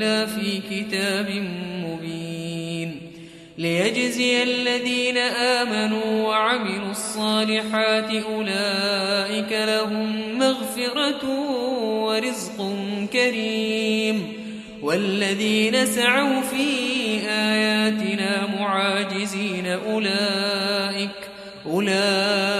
إلا في كتاب مبين ليجزي الذين آمنوا وعملوا الصالحات أولئك لهم مغفرة ورزق كريم والذين سعوا في آياتنا معاجزين أولئك أولئك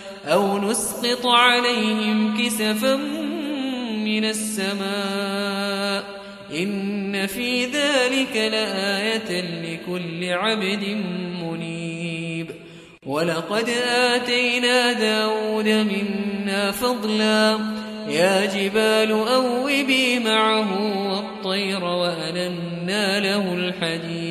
أو نسقط عليهم كسفا من السماء إن في ذلك لآية لكل عبد منيب ولقد آتينا داود منا فضلا يا جبال أوبي معه والطير وألنا له الحديد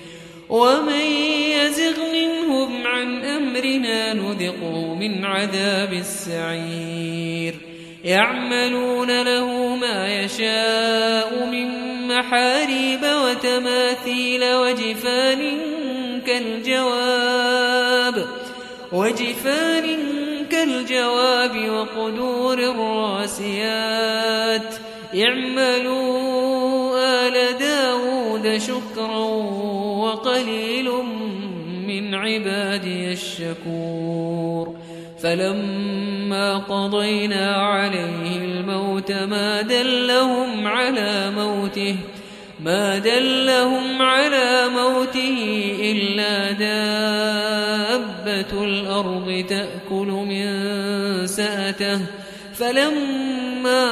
ومن يزغ منهم عن أمرنا نذقه من عذاب السعير. يعملون له ما يشاء من محاريب وتماثيل وجفان كالجواب وجفان كالجواب وقدور الراسيات. اعملوا آل داود شكرا وقليل من عبادي الشكور. فلما قضينا عليه الموت ما دلهم على موته ما دلهم على موته إلا دابة الأرض تأكل من سأته. فلما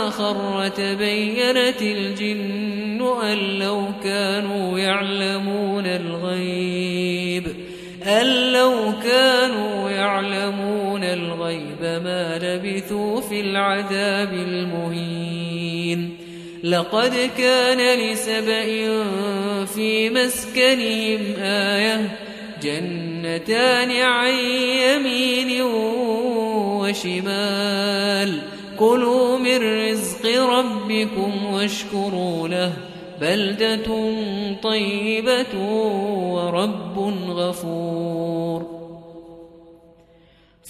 خر تبينت الجن أن لو كانوا يعلمون الغيب أن لو كانوا يعلمون الغيب ما لبثوا في العذاب المهين. لقد كان لسبأ في مسكنهم آية جنتان عن يمين وشمال. كلوا من رزق ربكم واشكروا له. بلدة طيبة ورب غفور.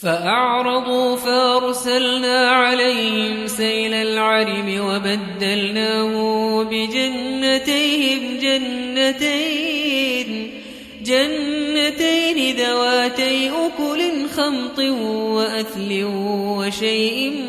فأعرضوا فأرسلنا عليهم سيل العرم وبدلناه بجنتيهم جنتين جنتين ذواتي أكل خمط وأثل وشيء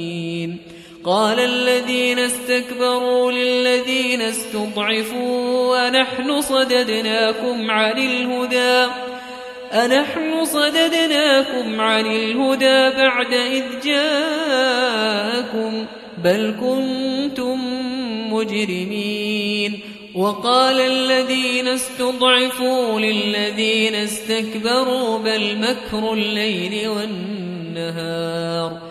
قال الذين استكبروا للذين استضعفوا ونحن صددناكم عن الهدى أنحن صددناكم عن الهدى بعد إذ جاءكم بل كنتم مجرمين وقال الذين استضعفوا للذين استكبروا بل مكر الليل والنهار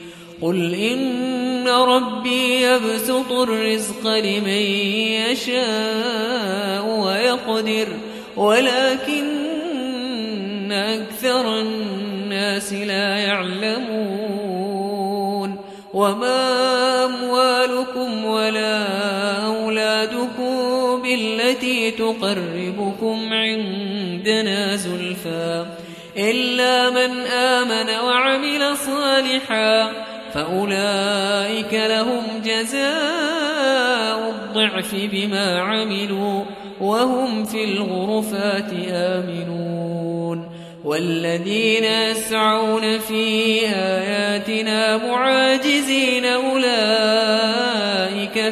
قل إن ربي يبسط الرزق لمن يشاء ويقدر ولكن أكثر الناس لا يعلمون. وما أموالكم ولا أولادكم بالتي تقربكم عندنا زلفى إلا من آمن وعمل صالحا فأولئك لهم جزاء الضعف بما عملوا وهم في الغرفات آمنون والذين يسعون في آياتنا معاجزين أولئك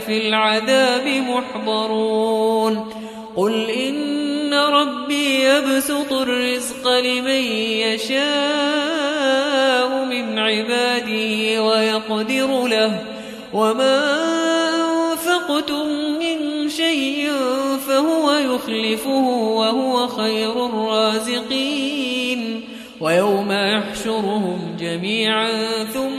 في العذاب محضرون قل إن ربي يبسط الرزق لمن يشاء عباده ويقدر له وما أنفقتم من شيء فهو يخلفه وهو خير الرازقين ويوم يحشرهم جميعا ثم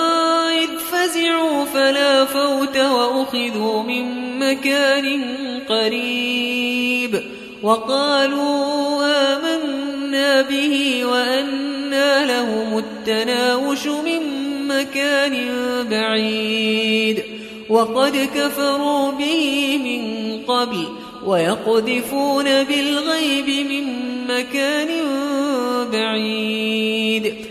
فزعوا فلا فوت وأخذوا من مكان قريب وقالوا آمنا به وأنا لهم التناوش من مكان بعيد وقد كفروا به من قبل ويقذفون بالغيب من مكان بعيد